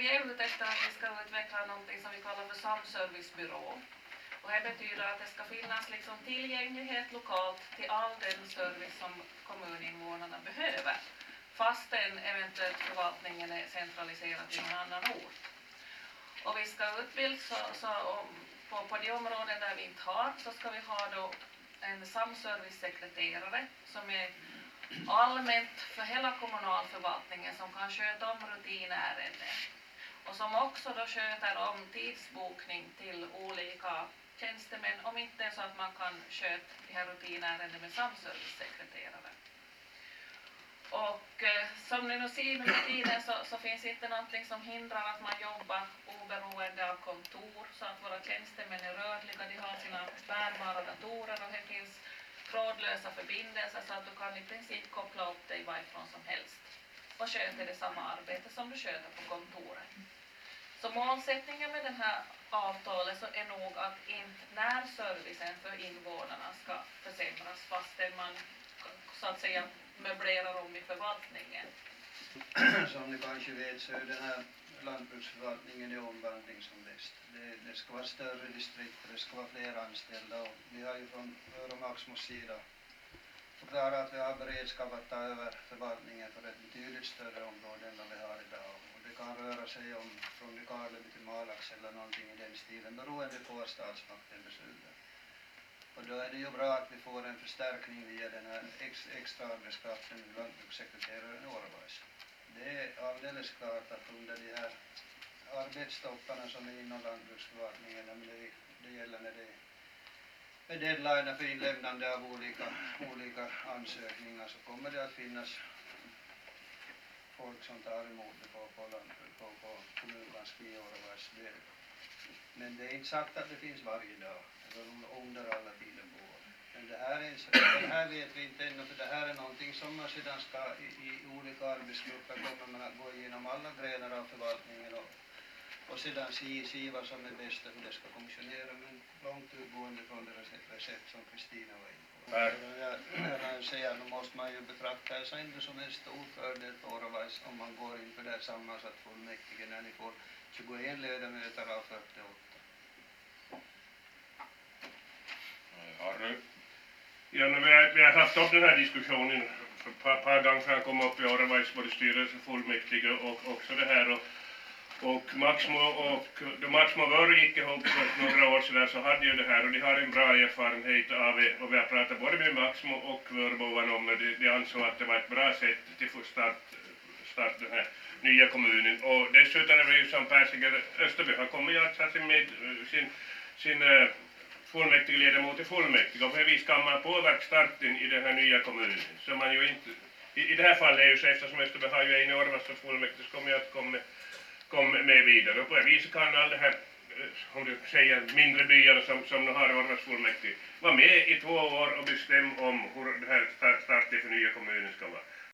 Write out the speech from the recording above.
vi är ute efter att vi ska utveckla någonting som vi kallar för samservicebyrå. Och det betyder att det ska finnas liksom tillgänglighet lokalt till all den service som kommuninvånarna behöver fastän eventuellt förvaltningen är centraliserad till en annan ort. Och vi ska utbilda så, så på, på de områden där vi inte har så ska vi ha då en samservicesekreterare som är allmänt för hela kommunalförvaltningen som kan sköta om rutinärenden och som också då sköter om tidsbokning till olika tjänstemän om inte det är så att man kan sköta de här rutinärenden med samservicesekreterare. Och eh, som ni nu ser med tiden så, så finns inte någonting som hindrar att man jobbar oberoende av kontor så att våra tjänstemän är rörliga, de har sina bärbara datorer och det finns trådlösa förbindelser så att du kan i princip koppla upp dig varifrån som helst och sköter det samma arbete som du sköter på kontoret. Så målsättningen med det här avtalet så är nog att inte närservicen för invånarna ska försämras fastän man så att säga möblerar om i förvaltningen. Som ni kanske vet så är den här lantbruksförvaltningen i omvandling som bäst. Det, det ska vara större distrikt och det ska vara fler anställda och vi har ju från Ör Maxmos sida förklarat att vi har beredskap att ta över förvaltningen för ett betydligt större område än vad vi har idag. Och det kan röra sig om från Nykarleby till Malax eller någonting i den stilen beroende på vad statsmakten beslutar. Och då är det ju bra att vi får en förstärkning via den här ex, extra arbetskraften, lantbrukssekreteraren Årvais. Det är alldeles klart att under de här arbetstopparna som är inom lantbruksförvaltningen, det, det gäller när det är deadline för inlämnande av olika, olika ansökningar så kommer det att finnas folk som tar emot det på, på, på, på kommunkansliet. Men det är inte sagt att det finns varje dag alltså under alla tider på året. Men det här, är, det här vet vi inte ännu, för det här är någonting som man sedan ska i, i olika arbetsgrupper kommer man att gå igenom alla grenar av förvaltningen och sedan se, se vad som är bäst och hur det ska funktionera, men långt utgående från det recept som Kristina var inne på. Jag, jag säger, nu måste man ju betrakta det ändå som en stor fördel för Åravais om man går in för det här sammansatt fullmäktige när ni får 21 ledamöter av 48. Ja, nu, vi, har, vi har haft upp den här diskussionen ett par, par gånger för han kom upp i Åravais både styrelse, fullmäktige och också det här. Och, och Maxmo och då Maxmo och gick ihop för några år sedan så hade ju det här och de har en bra erfarenhet av det och vi har pratat både med Maxmo och Vörbovan om det. De, de ansåg att det var ett bra sätt till att start, start den här nya kommunen och dessutom är det ju som Per Österby har kommit att ha sin, med, sin, sin uh, fullmäktigeledamot i fullmäktige och på det vis kan man påverka starten i den här nya kommunen. Så man ju inte, i, i det här fallet är ju så eftersom Österby har ju en Orvas som fullmäktige så kommer jag att komma, Kom med vidare och på det viset kan all det här eh, om du säger mindre byar som, som nu har Orvas fullmäktige vara med i två år och bestämma om hur det här starten för nya kommunen ska vara.